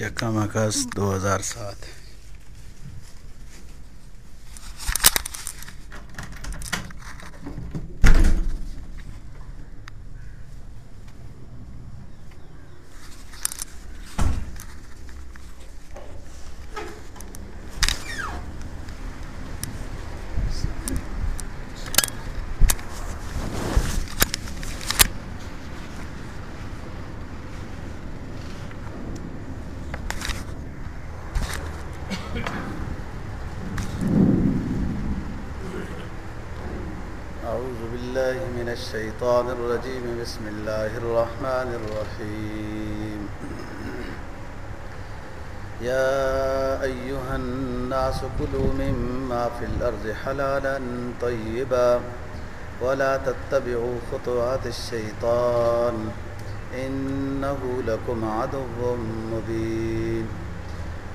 یکم اگست دو ہزار سات۔ أعوذ بالله من الشيطان الرجيم. بسم الله الرحمن الرحيم. يا أيها الناس كلوا مما في الأرض حلالا طيبا ولا تتبعوا خطوات الشيطان. إنه لكم عدو مبين.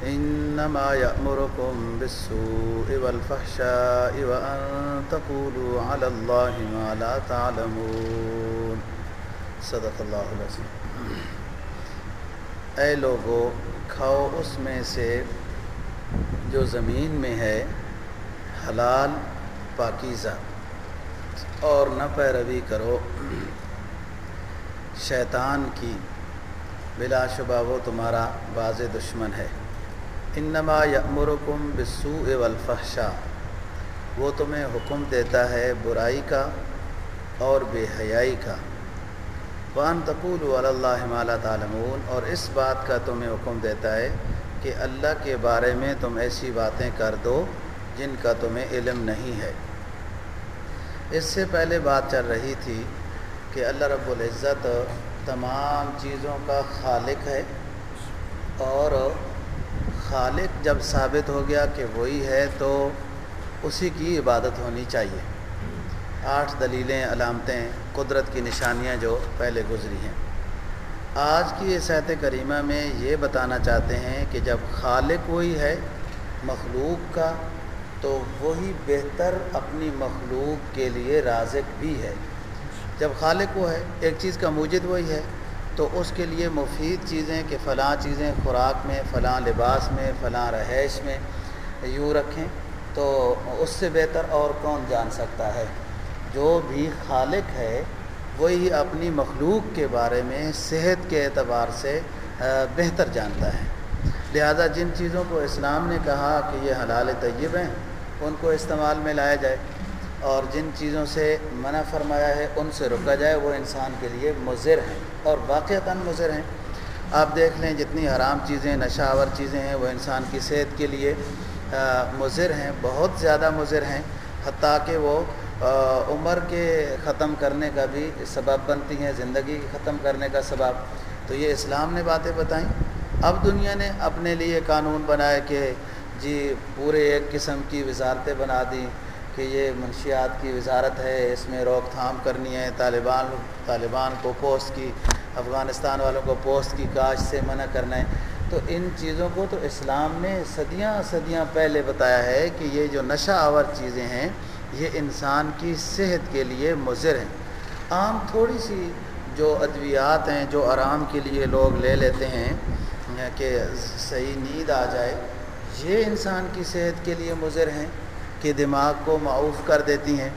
إنما يأمركم بالسوء والفحشاء وأن تقولوا على الله ما لا تعلمون. صدق اللہ العظیم. اے لوگو، کھاؤ اس میں سے جو زمین میں ہے، حلال، پاکیزہ، اور نہ پیروی کرو. شیطان کی بلا شبہ وہ تمہارا باز دشمن ہے۔ انما یامرکم بالسوء والفحشاء، وہ تمہیں حکم دیتا ہے برائی کا اور بے حیائی کا۔ وان تقول علی اللہ ما لا تعلمون، اور اس بات کا تمہیں حکم دیتا ہے کہ اللہ کے بارے میں تم ایسی باتیں کر دو جن کا تمہیں علم نہیں ہے۔ اس سے پہلے بات چل رہی تھی کہ اللہ رب العزت تمام چیزوں کا خالق ہے اور خالق جب ثابت ہو گیا کہ وہی ہے تو اسی کی عبادت ہونی چاہیے۔ آٹھ دلیلیں، علامتیں، قدرت کی نشانیاں جو پہلے گزری ہیں۔ آج کی اس صحت کریمہ میں یہ بتانا چاہتے ہیں کہ جب خالق وہی ہے، مخلوق کا، تو وہی بہتر اپنی مخلوق کے لیے رازق بھی ہے۔ جب خالق وہ ہے، ایک چیز کا موجد وہی ہے تو اس کے لیے مفید چیزیں کہ فلاں چیزیں خوراک میں، فلاں لباس میں، فلاں رہائش میں یوں رکھیں تو اس سے بہتر اور کون جان سکتا ہے؟ جو بھی خالق ہے، وہی اپنی مخلوق کے بارے میں صحت کے اعتبار سے بہتر جانتا ہے۔ لہذا جن چیزوں کو اسلام نے کہا کہ یہ حلال طیب ہیں، ان کو استعمال میں لایا جائے۔ اور جن چیزوں سے منع فرمایا ہے، ان سے رکا جائے، وہ انسان کے لیے مضر ہیں اور واقعتاً مضر ہیں۔ آپ دیکھ لیں جتنی حرام چیزیں، نشاور چیزیں ہیں، وہ انسان کی صحت کے لیے مضر ہیں، بہت زیادہ مضر ہیں۔ حتیٰ کہ وہ عمر کے ختم کرنے کا بھی سبب بنتی ہیں، زندگی کے ختم کرنے کا سبب۔ تو یہ اسلام نے باتیں بتائیں۔ اب دنیا نے اپنے لیے قانون بنائے کہ جی پورے ایک قسم کی وزارتیں بنا دیں۔ کہ یہ منشیات کی وزارت ہے، اس میں روک تھام کرنی ہے، طالبان طالبان کو پوسٹ کی، افغانستان والوں کو پوسٹ کی کاش سے منع کرنا ہے۔ تو ان چیزوں کو تو اسلام نے صدیاں صدیاں پہلے بتایا ہے کہ یہ جو نشہ آور چیزیں ہیں، یہ انسان کی صحت کے لیے مضر ہیں۔ عام تھوڑی سی جو ادویات ہیں، جو آرام کے لیے لوگ لے لیتے ہیں، کہ صحیح نیند آ جائے، یہ انسان کی صحت کے لیے مضر ہیں۔ کہ دماغ کو معاف کر دیتی ہیں،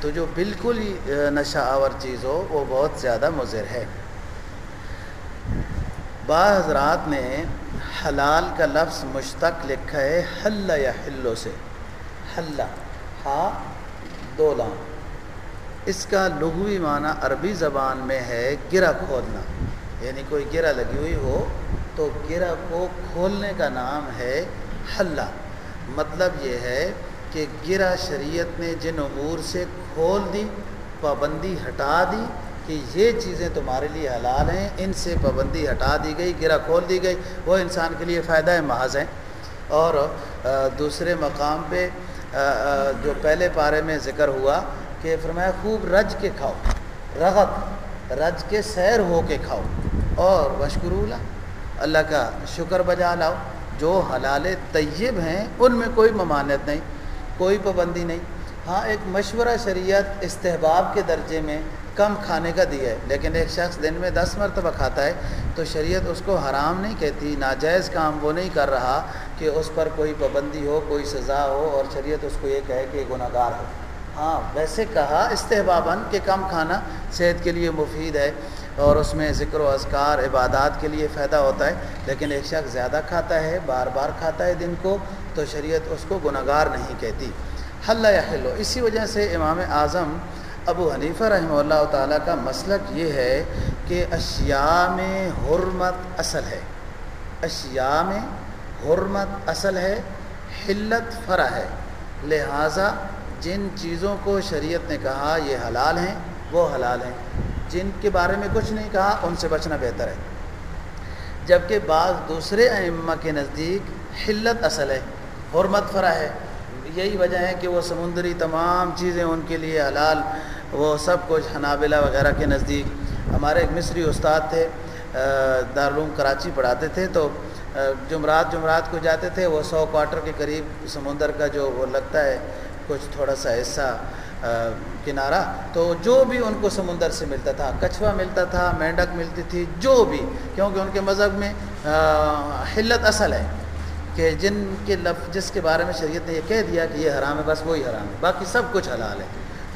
تو جو بالکل ہی نشہ آور چیز ہو، وہ بہت زیادہ مضر ہے۔ بعض حضرات نے حلال کا لفظ مشتق لکھا ہے، حل یا حلو سے۔ حلہ ہا، دو لام۔ اس کا لغوی معنی عربی زبان میں ہے، گرہ کھولنا۔ یعنی کوئی گرہ لگی ہوئی ہو، تو گرہ کو کھولنے کا نام ہے حلہ مطلب یہ ہے کہ گرہ شریعت نے جن امور سے کھول دی، پابندی ہٹا دی کہ یہ چیزیں تمہارے لیے حلال ہیں، ان سے پابندی ہٹا دی گئی گرہ کھول دی گئی، وہ انسان کے لیے فائدہ محض ہیں۔ اور دوسرے مقام پہ جو پہلے پارے میں ذکر ہوا کہ فرمایا خوب رج کے کھاؤ رغت رج کے سیر ہو کے کھاؤ۔ اور وشکرولا اللہ کا شکر بجا لاؤ، جو حلال طیب ہیں، ان میں کوئی ممانت نہیں۔ کوئی پابندی نہیں۔ ہاں ایک مشورہ شریعت استحباب کے درجے میں کم کھانے کا دیا ہے، لیکن ایک شخص دن میں دس مرتبہ کھاتا ہے تو شریعت اس کو حرام نہیں کہتی، ناجائز کام وہ نہیں کر رہا کہ اس پر کوئی پابندی ہو، کوئی سزا ہو، اور شریعت اس کو یہ کہے کہ گناہ گار ہے۔ ہاں ویسے کہا استحباباً کہ کم کھانا صحت کے لیے مفید ہے۔ اور اس میں ذکر و اذکار عبادات کے لیے فائدہ ہوتا ہے، لیکن ایک شخص زیادہ کھاتا ہے، بار بار کھاتا ہے دن کو، تو شریعت اس کو گناہ گار نہیں کہتی۔ حل یا حلو اسی وجہ سے امام اعظم ابو حنیفہ رحمہ اللہ تعالیٰ کا مسلک یہ ہے کہ اشیاء میں حرمت اصل ہے۔ اشیاء میں حرمت اصل ہے، حلت فرا ہے۔ لہٰذا جن چیزوں کو شریعت نے کہا یہ حلال ہیں، وہ حلال ہیں۔ جن کے بارے میں کچھ نہیں کہا، ان سے بچنا بہتر ہے۔ جبکہ بعض دوسرے ائمہ کے نزدیک حلت اصل ہے، حرمت فرا ہے۔ یہی وجہ ہے کہ وہ سمندری تمام چیزیں ان کے لیے حلال، وہ سب کچھ حنابلہ وغیرہ کے نزدیک۔ ہمارے ایک مصری استاد تھے دارالعلوم کراچی پڑھاتے تھے تو جمعرات جمعرات کو جاتے تھے، وہ سو کوارٹر کے قریب سمندر کا جو وہ لگتا ہے، کچھ تھوڑا سا حصہ کنارہ۔ تو جو بھی ان کو سمندر سے ملتا تھا، کچھوا ملتا تھا، مینڈک ملتی تھی، جو بھی، کیونکہ ان کے مذہب میں حلت اصل ہے کہ جن کے لفظ، جس کے بارے میں شریعت نے یہ کہہ دیا کہ یہ حرام ہے، بس وہی حرام ہے، باقی سب کچھ حلال ہے۔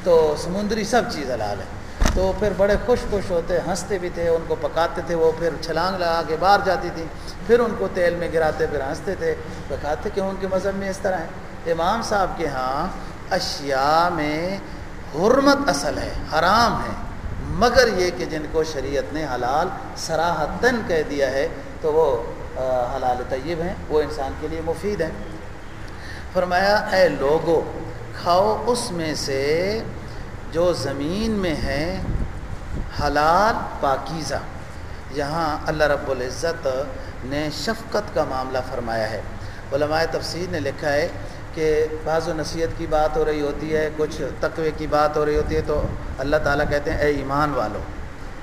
تو سمندری سب چیز حلال ہے۔ تو پھر بڑے خوش خوش ہوتے، ہنستے بھی تھے، ان کو پکاتے تھے، وہ پھر چھلانگ لگا کے باہر جاتی تھی پھر ان کو تیل میں گراتے، پھر ہنستے تھے پکاتے کہ ان کے مذہب میں اس طرح ہے۔ امام صاحب کے ہاں اشیاء میں حرمت اصل ہے، حرام ہے۔ مگر یہ کہ جن کو شریعت نے حلال، سراہتاً کہہ دیا ہے، تو وہ حلال طیب ہیں، وہ انسان کے لیے مفید ہیں۔ فرمایا، اے لوگو، کھاؤ اس میں سے جو زمین میں ہے حلال، پاکیزہ۔ یہاں اللہ رب العزت نے شفقت کا معاملہ فرمایا ہے۔ علماء تفسیر نے لکھا ہے کہ بعض و نصیحت کی بات ہو رہی ہوتی ہے، کچھ تقوی کی بات ہو رہی ہوتی ہے، تو اللہ تعالیٰ کہتے ہیں، اے ایمان والو،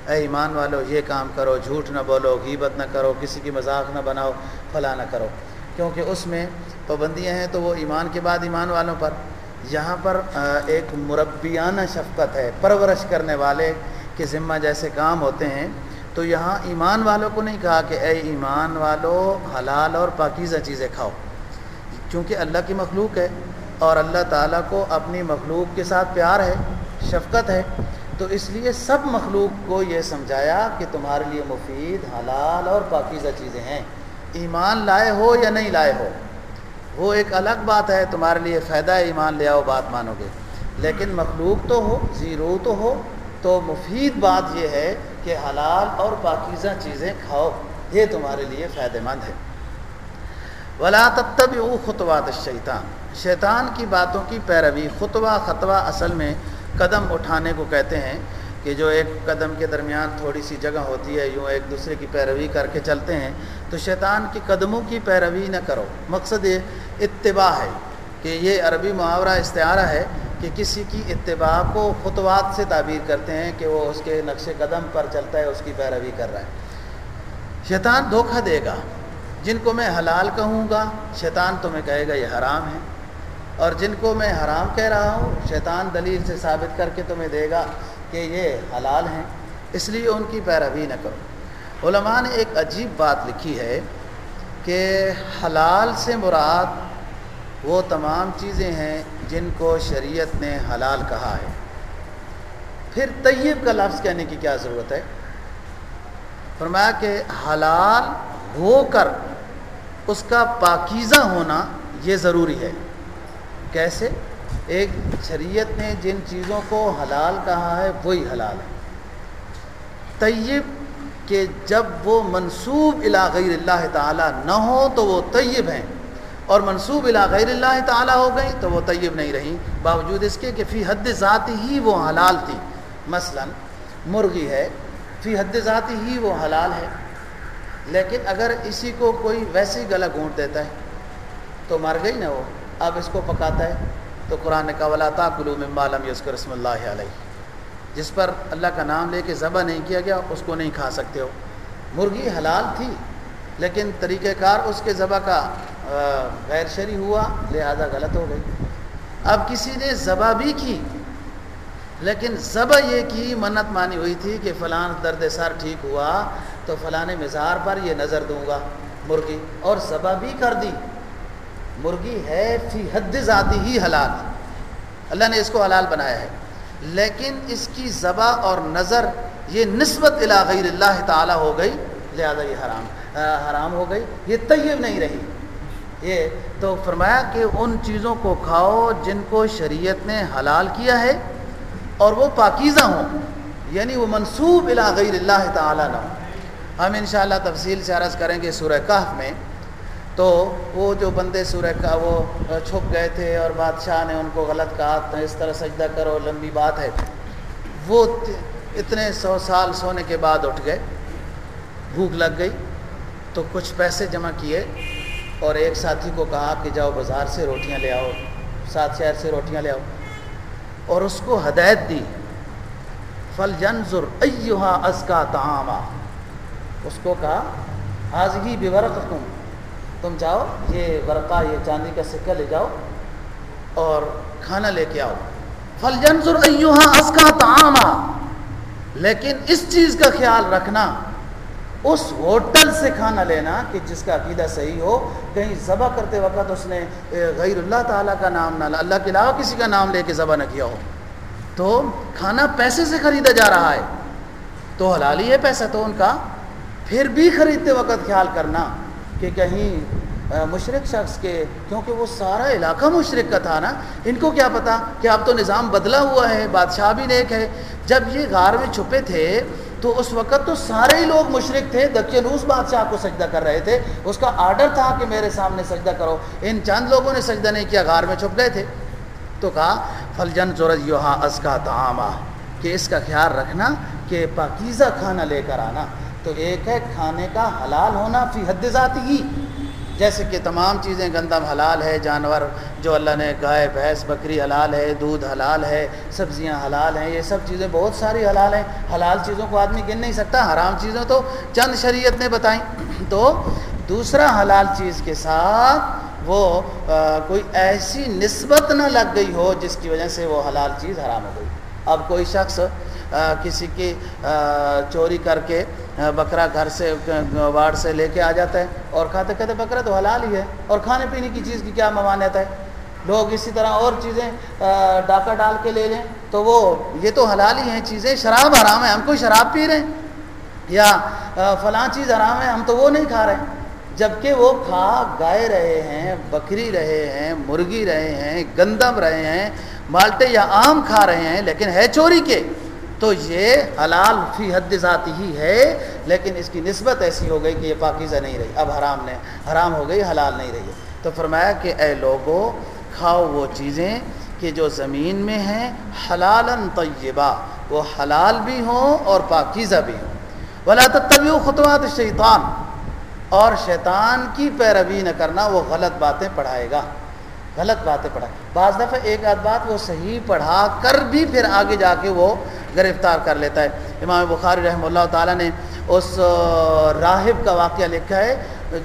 اے ایمان والو، یہ کام کرو، جھوٹ نہ بولو، غیبت نہ کرو، کسی کی مذاق نہ بناؤ، فلاں نہ کرو۔ کیونکہ اس میں پابندیاں ہیں، تو وہ ایمان کے بعد ایمان والوں پر۔ یہاں پر ایک مربیانہ شفقت ہے، پرورش کرنے والے کے ذمہ جیسے کام ہوتے ہیں، تو یہاں ایمان والوں کو نہیں کہا کہ اے ایمان والو، حلال اور پاکیزہ چیزیں کھاؤ۔ کیونکہ اللہ کی مخلوق ہے اور اللہ تعالیٰ کو اپنی مخلوق کے ساتھ پیار ہے، شفقت ہے، تو اس لیے سب مخلوق کو یہ سمجھایا کہ تمہارے لیے مفید، حلال اور پاکیزہ چیزیں ہیں۔ ایمان لائے ہو یا نہیں لائے ہو، وہ ایک الگ بات ہے، تمہارے لیے فائدہ ہے ایمان لے آؤ، بات مانو گے۔ لیکن مخلوق تو ہو، زیرو تو ہو، تو مفید بات یہ ہے کہ حلال اور پاکیزہ چیزیں کھاؤ، یہ تمہارے لیے فائدہ مند ہے۔ ولا تب تب او خطوات شیطان شیطان کی باتوں کی پیروی، خطوہ خطوہ اصل میں قدم اٹھانے کو کہتے ہیں کہ جو ایک قدم کے درمیان تھوڑی سی جگہ ہوتی ہے، یوں ایک دوسرے کی پیروی کر کے چلتے ہیں، تو شیطان کی قدموں کی پیروی نہ کرو۔ مقصد یہ اتباع ہے کہ یہ عربی محاورہ استعارہ ہے کہ کسی کی اتباع کو خطوات سے تعبیر کرتے ہیں کہ وہ اس کے نقش قدم پر چلتا ہے، اس کی پیروی کر رہا ہے۔ شیطان دھوکہ دے گا۔ جن کو میں حلال کہوں گا، شیطان تمہیں کہے گا یہ حرام ہے۔ اور جن کو میں حرام کہہ رہا ہوں، شیطان دلیل سے ثابت کر کے تمہیں دے گا کہ یہ حلال ہیں۔ اس لیے ان کی پیروی نہ کرو۔ علماء نے ایک عجیب بات لکھی ہے کہ حلال سے مراد وہ تمام چیزیں ہیں جن کو شریعت نے حلال کہا ہے۔ پھر طیب کا لفظ کہنے کی کیا ضرورت ہے؟ فرمایا کہ حلال ہو کر اس کا پاکیزہ ہونا یہ ضروری ہے۔ کیسے؟ ایک شریعت نے جن چیزوں کو حلال کہا ہے، وہی حلال ہے۔ طیب کہ جب وہ منصوب غیر اللہ تعالیٰ نہ ہو تو وہ طیب ہیں۔ اور منصوب غیر اللہ تعالیٰ ہو گئی تو وہ طیب نہیں رہی باوجود اس کے کہ فی حد ذاتی ہی وہ حلال تھی مثلا مرغی ہے، فی حد ذاتی ہی وہ حلال ہے۔ لیکن اگر اسی کو کوئی ویسی گلا گھونٹ دیتا ہے، تو مر گئی نا وہ۔ اب اس کو پکاتا ہے۔ تو قرآن کا ولا کلو ممالم یسکر رسم اللہ علیہ جس پر اللہ کا نام لے کے ذبح نہیں کیا گیا، اس کو نہیں کھا سکتے ہو۔ مرغی حلال تھی، لیکن طریقہ کار اس کے ذبح کا غیر شرعی ہوا، لہذا غلط ہو گئی۔ اب کسی نے ذبح بھی کی لیکن ذبح یہ کی، منت مانی ہوئی تھی کہ فلاں درد سر ٹھیک ہوا تو فلاں مزار پر یہ نظر دوں گا مرغی، اور ذبح بھی کر دی۔ مرغی ہے فی حد ذاتی ہی حلال۔ اللہ نے اس کو حلال بنایا ہے۔ لیکن اس کی ذبح اور نظر یہ نسبت غیر اللہ تعالیٰ ہو گئی۔ لہذا یہ حرام حرام ہو گئی۔ یہ طیب نہیں رہی۔ یہ تو فرمایا کہ ان چیزوں کو کھاؤ جن کو شریعت نے حلال کیا ہے۔ اور وہ پاکیزہ ہوں یعنی وہ منصوب غیر اللہ تعالیٰ نہ ہوں۔ ہم انشاءاللہ تفصیل سے عرض کریں گے سورہ کہف میں۔ تو وہ جو بندے سورہ کا وہ چھپ گئے تھے اور بادشاہ نے ان کو غلط کہا اس طرح سجدہ کرو، لمبی بات ہے۔ وہ اتنے سو سال سونے کے بعد اٹھ گئے، بھوک لگ گئی، تو کچھ پیسے جمع کیے اور ایک ساتھی کو کہا کہ جاؤ بازار سے روٹیاں لے آؤ سات شہر سے روٹیاں لے آؤ۔ اور اس کو ہدایت دی۔ فل جنظر ایوہا از کا تعامہ اس کو کہا حاضی بے تم۔ تم جاؤ، یہ ورقہ، یہ چاندی کا سکہ لے جاؤ اور کھانا لے کے آؤ۔ فل جنظر ایوہا از کا تعامہ لیکن اس چیز کا خیال رکھنا اس ہوٹل سے کھانا لینا کہ جس کا عقیدہ صحیح ہو، کہیں ذبح کرتے وقت اس نے غیر اللہ تعالیٰ کا نام نہ اللہ کے علاوہ کسی کا نام لے کے ذبح نہ کیا ہو۔ تو کھانا پیسے سے خریدا جا رہا ہے۔ تو حلال ہی ہے پیسہ تو ان کا۔ پھر بھی خریدتے وقت خیال کرنا کہ کہیں مشرق شخص کے، کیونکہ وہ سارا علاقہ مشرق کا تھا نا، ان کو کیا پتا کہ اب تو نظام بدلا ہوا ہے، بادشاہ بھی نیک ہے۔ جب یہ غار میں چھپے تھے تو اس وقت تو سارے ہی لوگ مشرق تھے دقیانوس بادشاہ کو سجدہ کر رہے تھے۔ اس کا آرڈر تھا کہ میرے سامنے سجدہ کرو۔ ان چند لوگوں نے سجدہ نہیں کیا، غار میں چھپ گئے تھے۔ تو کہا، فلجن سورج یوہا از کا تعامہ کہ اس کا خیال رکھنا کہ پاکیزہ کھانا لے کر آنا۔ تو ایک ہے کھانے کا حلال ہونا فی حد ذاتی ہی۔ جیسے کہ تمام چیزیں گندم حلال ہے، جانور جو اللہ نے گائے بھینس، بکری حلال ہے، دودھ حلال ہے، سبزیاں حلال ہیں، یہ سب چیزیں بہت ساری حلال ہیں۔ حلال چیزوں کو آدمی گن نہیں سکتا، حرام چیزیں تو چند شریعت نے بتائیں۔ تو دوسرا حلال چیز کے ساتھ وہ کوئی ایسی نسبت نہ لگ گئی ہو جس کی وجہ سے وہ حلال چیز حرام ہو گئی۔ اب کوئی شخص کسی کی چوری کر کے بکرا گھر سے، واڑ سے لے کے آ جاتا ہے اور کھاتے کہتے بکرا تو حلال ہی ہے اور کھانے پینے کی چیز کی کیا ممانعت ہے؟ لوگ اسی طرح اور چیزیں ڈاکہ ڈال کے لے لیں تو وہ، یہ تو حلال ہی ہیں چیزیں، شراب حرام ہے، ہم کوئی شراب پی رہے ہیں یا فلاں چیز حرام ہے، ہم تو وہ نہیں کھا رہے ہیں۔ جبکہ وہ کھا، گائے رہے ہیں، بکری رہے ہیں، مرغی رہے ہیں، گندم رہے ہیں، مالٹے یا آم کھا رہے ہیں، لیکن ہے چوری کے؟ تو یہ حلال فی حد ذاتی ہی ہے، لیکن اس کی نسبت ایسی ہو گئی کہ یہ پاکیزہ نہیں رہی، اب حرام نے، حرام ہو گئی، حلال نہیں رہی۔ تو فرمایا کہ اے لوگوں کھاؤ وہ چیزیں کہ جو زمین میں ہیں حلال طیبہ، وہ حلال بھی ہوں اور پاکیزہ بھی ہوں۔ بلا تبھی خطوات شیطان اور شیطان کی پیروی نہ کرنا، وہ غلط باتیں پڑھائے گا۔ غلط باتیں پڑھا بعض دفعہ ایک آدھ بات وہ صحیح پڑھا کر بھی پھر آگے جا کے وہ گرفتار کر لیتا ہے۔ امام بخاری رحمہ اللہ تعالیٰ نے اس راہب کا واقعہ لکھا ہے،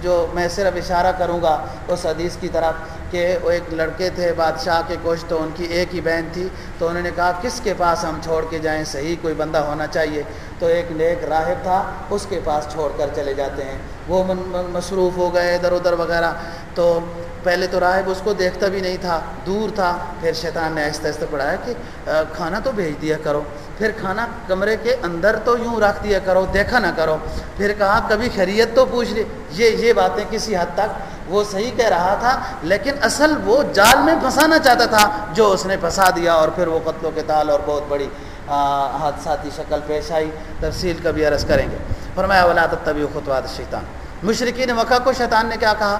جو میں صرف اشارہ کروں گا اس حدیث کی طرف کہ وہ ایک لڑکے تھے، بادشاہ کے کچھ تو ان کی ایک ہی بہن تھی، تو انہوں نے کہا، کس کے پاس ہم چھوڑ کے جائیں؟ صحیح کوئی بندہ ہونا چاہیے۔ تو ایک نیک راہب تھا، اس کے پاس چھوڑ کر چلے جاتے ہیں۔ وہ مصروف ہو گئے ادھر ادھر وغیرہ۔ تو پہلے تو راہب اس کو دیکھتا بھی نہیں تھا، دور تھا۔ پھر شیطان نے آہستہ آہستہ پڑھایا کہ کھانا تو بھیج دیا کرو۔ پھر کھانا کمرے کے اندر تو یوں رکھ دیا کرو، دیکھا نہ کرو۔ پھر کہا، کبھی خیریت تو پوچھ لی۔ یہ یہ باتیں کسی حد تک وہ صحیح کہہ رہا تھا، لیکن اصل وہ جال میں پھنسانا چاہتا تھا جو اس نے پھنسا دیا اور پھر وہ قتل و قتال اور بہت بڑی حادثاتی شکل پیش آئی، تفصیل کبھی عرض کریں گے۔ فرمایا ولاد طبی خطوات شیطان مشرقین مکہ کو شیطان نے کیا کہا؟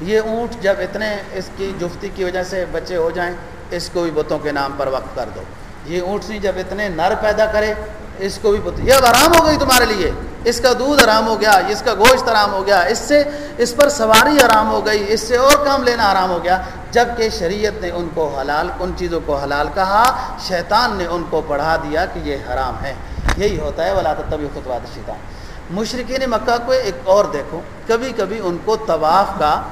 یہ اونٹ جب اتنے اس کی جفتی کی وجہ سے بچے ہو جائیں، اس کو بھی بتوں کے نام پر وقف کر دو۔ یہ اونٹنی جب اتنے نر پیدا کرے، اس کو بھی بت یہ اب آرام ہو گئی تمہارے لیے۔ اس کا دودھ آرام ہو گیا، اس کا گوشت آرام ہو گیا، اس سے اس پر سواری آرام ہو گئی، اس سے اور کام لینا آرام ہو گیا۔ جبکہ شریعت نے ان کو حلال، ان چیزوں کو حلال کہا، شیطان نے ان کو پڑھا دیا کہ یہ حرام ہے۔ یہی ہوتا ہے، ولا طبی خطوات شیطان مشرقین مکہ کو ایک اور دیکھو کبھی کبھی ان کو طواف کا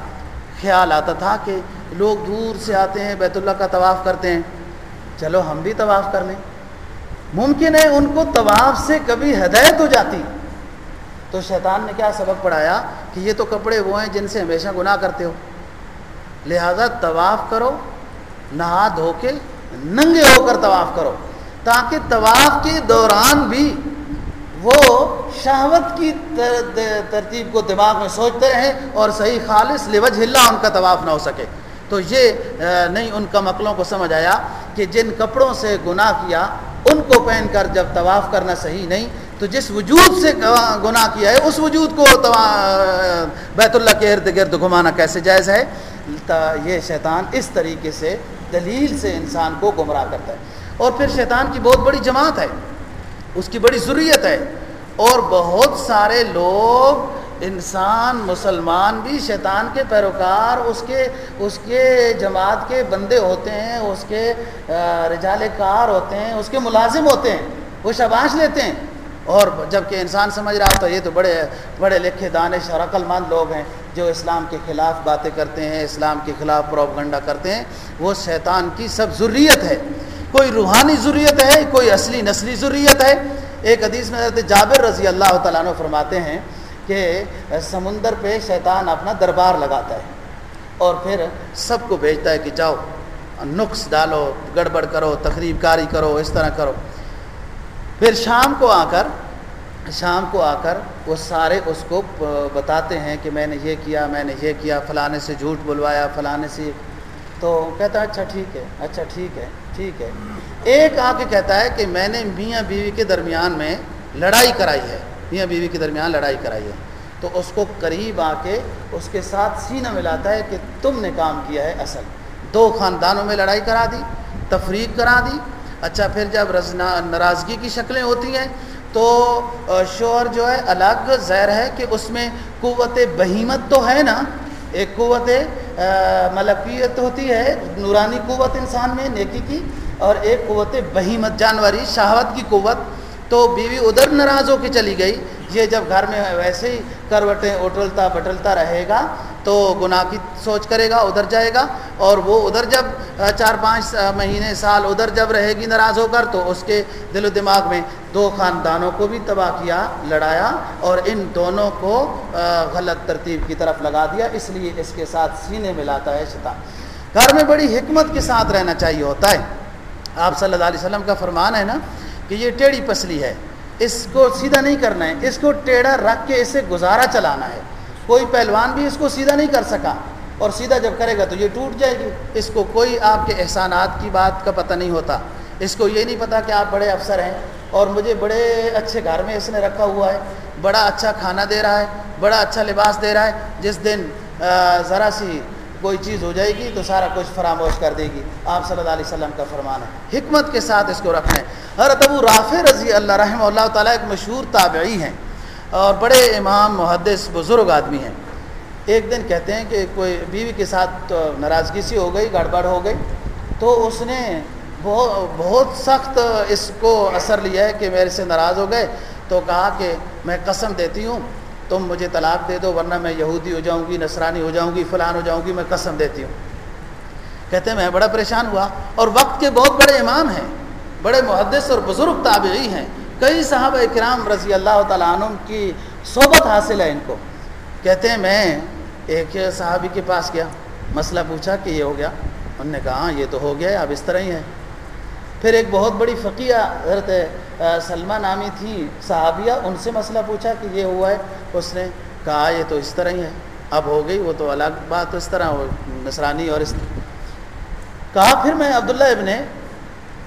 خیال آتا تھا کہ لوگ دور سے آتے ہیں، بیت اللہ کا طواف کرتے ہیں۔ چلو ہم بھی طواف کر لیں۔ ممکن ہے ان کو طواف سے کبھی ہدایت ہو جاتی۔ تو شیطان نے کیا سبق پڑھایا کہ یہ تو کپڑے وہ ہیں جن سے ہمیشہ گناہ کرتے ہو۔ لہذا طواف کرو، نہا دھو کے ننگے ہو کر طواف کرو۔ تاکہ طواف کے دوران بھی وہ شہوت کی ترتیب کو دماغ میں سوچتے رہیں اور صحیح خالص لوج ہلا ان کا طواف نہ ہو سکے۔ تو یہ نہیں ان کا مقلوں کو سمجھ آیا کہ جن کپڑوں سے گناہ کیا، ان کو پہن کر جب طواف کرنا صحیح نہیں تو جس وجود سے گناہ کیا ہے، اس وجود کو بیت اللہ کے ارد گرد گھمانا کیسے جائز ہے؟ یہ شیطان اس طریقے سے دلیل سے انسان کو گمراہ کرتا ہے۔ اور پھر شیطان کی بہت بڑی جماعت ہے، اس کی بڑی ضروریت ہے۔ اور بہت سارے لوگ، انسان، مسلمان بھی شیطان کے پیروکار، اس کے اس کے جماعت کے بندے ہوتے ہیں، اس کے رجال کار ہوتے ہیں، اس کے ملازم ہوتے ہیں، وہ شباش لیتے ہیں۔ اور جبکہ انسان سمجھ رہا ہوتا یہ تو بڑے بڑے لکھے دانش اور عقل مند لوگ ہیں جو اسلام کے خلاف باتیں کرتے ہیں، اسلام کے خلاف پروپگنڈا کرتے ہیں۔ وہ شیطان کی سب ضروریت ہے۔ کوئی روحانی ضروریت ہے، کوئی اصلی نسلی ضروریت ہے۔ ایک حدیث میں حضرت جابر رضی اللہ تعالیٰ عنہ فرماتے ہیں کہ سمندر پہ شیطان اپنا دربار لگاتا ہے اور پھر سب کو بھیجتا ہے کہ جاؤ، نقص ڈالو، گڑبڑ کرو، تقریب کاری کرو، اس طرح کرو۔ پھر شام کو آ کر، شام کو آ کر وہ سارے اس کو بتاتے ہیں کہ میں نے یہ کیا، میں نے یہ کیا، فلانے سے جھوٹ بلوایا، فلانے سے تو کہتا ہے اچھا ٹھیک ہے اچھا ٹھیک ہے ٹھیک ہے۔ ایک آ کے کہتا ہے کہ میں نے میاں بیوی کے درمیان میں لڑائی کرائی ہے۔ میاں بیوی کے درمیان لڑائی کرائی ہے۔ تو اس کو قریب آ کے اس کے ساتھ سینہ ملاتا ہے کہ تم نے کام کیا ہے اصل۔ دو خاندانوں میں لڑائی کرا دی، تفریق کرا دی اچھا پھر جب رزنا، ناراضگی کی شکلیں ہوتی ہیں، تو شور جو ہے، الگ زہر ہے کہ اس میں قوت بہیمت تو ہے نا؟ ایک قوت ملکیت ہوتی ہے، نورانی قوت انسان میں، نیکی کی، اور ایک قوت بہیمت، جانوری، شہوت کی قوت۔ تو بیوی ادھر ناراض ہو کے چلی گئی۔ یہ جب گھر میں ویسے ہی کروٹیں اٹلتا بٹلتا رہے گا تو گناہ کی سوچ کرے گا، ادھر جائے گا اور وہ ادھر جب چار پانچ مہینے، سال ادھر جب رہے گی، ناراض ہو کر، تو اس کے دل و دماغ میں دو خاندانوں کو بھی تباہ کیا، لڑایا اور ان دونوں کو غلط ترتیب کی طرف لگا دیا۔ اس لیے اس کے ساتھ سینے ملاتا ہے شتا گھر میں بڑی حکمت کے ساتھ رہنا چاہیے، ہوتا ہے۔ آپ صلی اللہ علیہ وسلم کا فرمان ہے نا کہ یہ ٹیڑھی پسلی ہے۔ اس کو سیدھا نہیں کرنا ہے، اس کو ٹیڑھا رکھ کے اسے گزارا چلانا ہے۔ کوئی پہلوان بھی اس کو سیدھا نہیں کر سکا اور سیدھا جب کرے گا تو یہ ٹوٹ جائے گی۔ اس کو کوئی آپ کے احسانات کی بات کا پتہ نہیں ہوتا۔ اس کو یہ نہیں پتا کہ آپ بڑے افسر ہیں اور مجھے بڑے اچھے گھر میں اس نے رکھا ہوا ہے۔ بڑا اچھا کھانا دے رہا ہے، بڑا اچھا لباس دے رہا ہے۔ جس دن ذرا سی کوئی چیز ہو جائے گی تو سارا کچھ فراموش کر دے گی۔ آپ صلی اللہ علیہ وسلم کا فرمان ہے۔ حکمت کے ساتھ اس کو رکھنا ہے۔ حضرت ابو رافع رضی اللہ رحمہ اللہ تعالیٰ ایک مشہور تابعی ہیں۔ اور بڑے امام، محدث، بزرگ آدمی ہیں۔ ایک دن کہتے ہیں کہ کوئی بیوی کے ساتھ ناراضگی سی ہو گئی گڑبڑ ہو گئی، تو اس نے بہت بہت سخت اس کو اثر لیا ہے کہ میرے سے ناراض ہو گئے۔ تو کہا کہ میں قسم دیتی ہوں، تم مجھے طلاق دے دو ورنہ میں یہودی ہو جاؤں گی، نصرانی ہو جاؤں گی، فلان ہو جاؤں گی، میں قسم دیتی ہوں۔ کہتے ہیں، میں بڑا پریشان ہوا۔ اور وقت کے بہت بڑے امام ہیں، بڑے محدث اور بزرگ تابعی ہیں۔ کئی صاحب کرام رضی اللہ تعالیٰ عنہ کی صحبت حاصل ہے ان کو۔ کہتے ہیں، میں ایک صحابی کے پاس گیا، مسئلہ پوچھا کہ یہ ہو گیا؟ انہوں نے کہا ہاں یہ تو ہو گیا اب اس طرح ہی ہے پھر ایک بہت بڑی فقیہ حضرت سلمہ نامی تھی صحابیہ، ان سے مسئلہ پوچھا کہ یہ ہوا ہے؟ اس نے کہا، یہ تو اس طرح ہی ہے اب ہو گئی، وہ تو الگ بات اس طرح ہو، نصرانی اور اس طرح۔ کہا، پھر میں عبداللہ ابن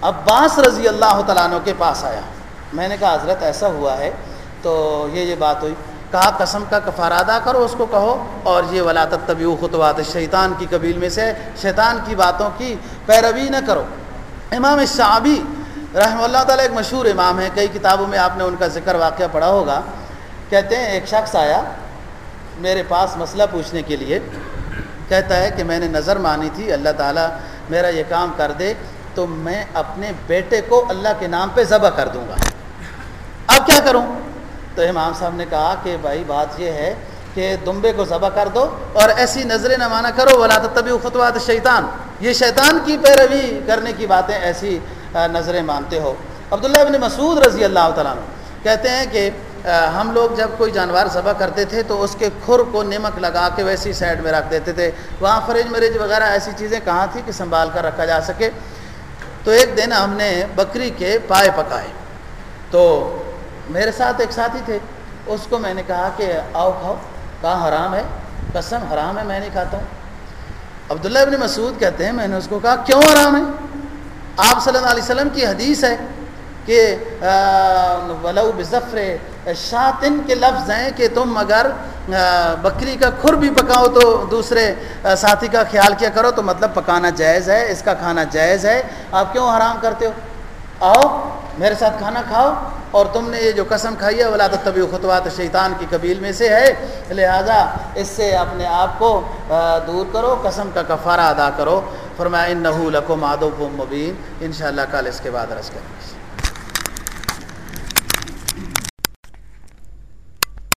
عباس رضی اللہ تعالیٰ عنہ کے پاس آیا۔ میں نے کہا، حضرت ایسا ہوا ہے، تو یہ یہ بات ہوئی۔ کہا، قسم کا کفار ادا کرو، اس کو کہو۔ اور یہ ولاطت طبی خطوات شیطان کی قبیل میں سے شیطان کی باتوں کی پیروی نہ کرو۔ امام شعبی رحمہ اللہ تعالیٰ ایک مشہور امام ہے کئی کتابوں میں آپ نے ان کا ذکر واقعہ پڑھا ہوگا۔ کہتے ہیں، ایک شخص آیا میرے پاس مسئلہ پوچھنے کے لیے۔ کہتا ہے کہ میں نے نظر مانی تھی، اللہ تعالیٰ میرا یہ کام کر دے، تو میں اپنے بیٹے کو اللہ کے نام پہ ذبح کر دوں گا۔ اب کیا کروں؟ تو امام صاحب نے کہا کہ بھائی بات یہ ہے کہ دمبے کو ذبح کر دو اور ایسی نظریں نہ مانا کرو، ولا طبی خطوات شیطان یہ شیطان کی پیروی کرنے کی باتیں ایسی نظریں مانتے ہو۔ عبداللہ ابن مسعود رضی اللہ تعالیٰ کہتے ہیں کہ ہم لوگ جب کوئی جانور ذبح کرتے تھے تو اس کے کھر کو نمک لگا کے ویسی سائڈ میں رکھ دیتے تھے۔ وہاں فریج مریج وغیرہ ایسی چیزیں کہاں تھی کہ سنبھال کر رکھا جا سکے؟ تو ایک دن ہم نے بکری کے پائے پکائے۔ تو میرے ساتھ ایک ساتھی تھے، اس کو میں نے کہا کہ آؤ کھاؤ، کہاں حرام ہے؟ قسم، حرام ہے، میں نہیں کھاتا ہوں۔ عبداللہ ابن مسعود کہتے ہیں، میں نے اس کو کہا، کیوں حرام ہے؟ آپ صلی اللہ علیہ وسلم کی حدیث ہے کہ ولو بظفر شاطن کے لفظ ہیں کہ تم اگر بکری کا کھر بھی پکاؤ تو دوسرے ساتھی کا خیال کیا کرو تو مطلب پکانا جائز ہے، اس کا کھانا جائز ہے۔ آپ کیوں حرام کرتے ہو؟ آؤ، میرے ساتھ کھانا کھاؤ۔ اور تم نے یہ جو قسم کھائی ہے، ولا طبی خطوات شیطان کی قبیل میں سے ہے۔ لہذا اس سے اپنے آپ کو دور کرو، قسم کا کفارہ ادا کرو۔ فرمایا ان نحول کو مادو مبین ان شاء اللہ کل اس کے بعد رس کریں۔